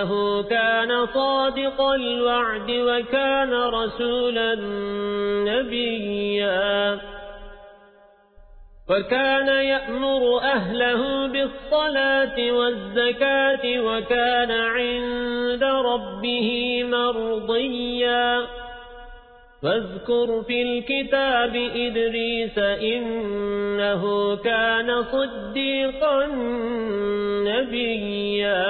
إنه كان صادق الوعد وكان رسولا نبيا. وكان يأمر أهله بالصلاة والزكاة وكان عند ربه مرضيا. فاذكر في الكتاب إدريس إنه كان صديقا نبيا.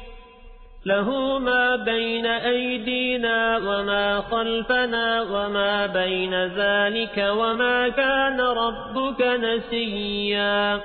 له ما بين أيدينا وما خلفنا وما بين ذلك وما كان ربك نسيا.